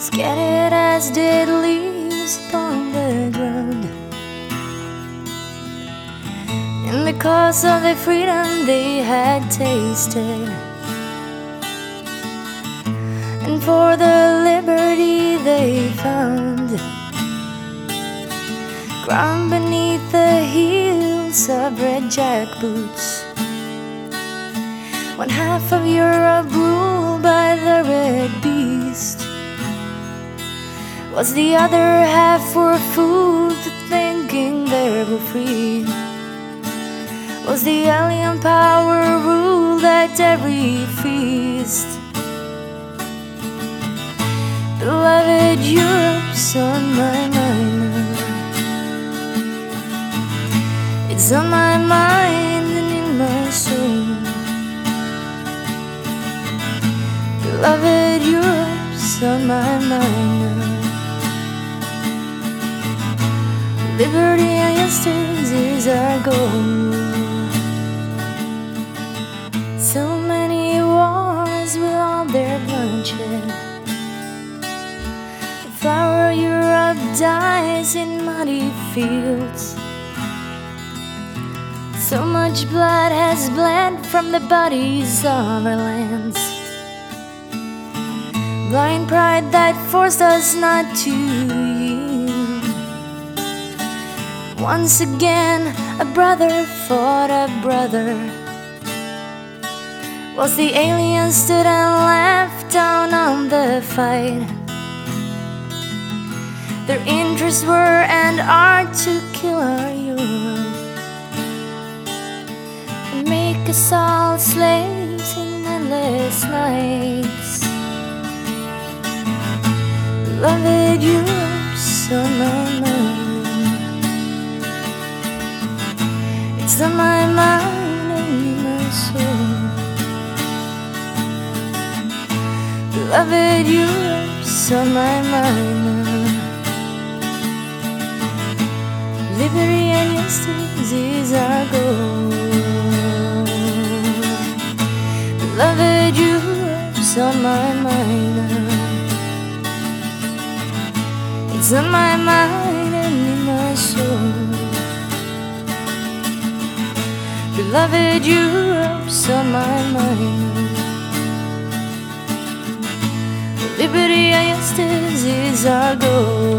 scattered as dead leaves upon the ground. In the because of the freedom they had tasted, and for the liberty they found, ground beneath the heels of red jack boots. One half of Europe ruled by the red beast Was the other half for food thinking they were free? Was the alien power ruled at every feast? Beloved Europe's on my mind. It's on my mind and in my soul. Beloved, Europe's on my mind our goal So many wars with all their bloodshed. The flower Europe dies in muddy fields. So much blood has bled from the bodies of our lands. Blind pride that forced us not to yield. Once again, a brother fought a brother. Was the alien stood and laughed down on the fight. Their interests were and are to kill our Europe and make us all slaves in endless nights. Beloved, Europe's on my It's on my mind and in my soul. Beloved, Europe's on my mind. Liberty and justice is our goal. Beloved, Europe's on my mind. It's on my mind and in my soul. Beloved, Europe's on my mind. Liberty justice is our goal.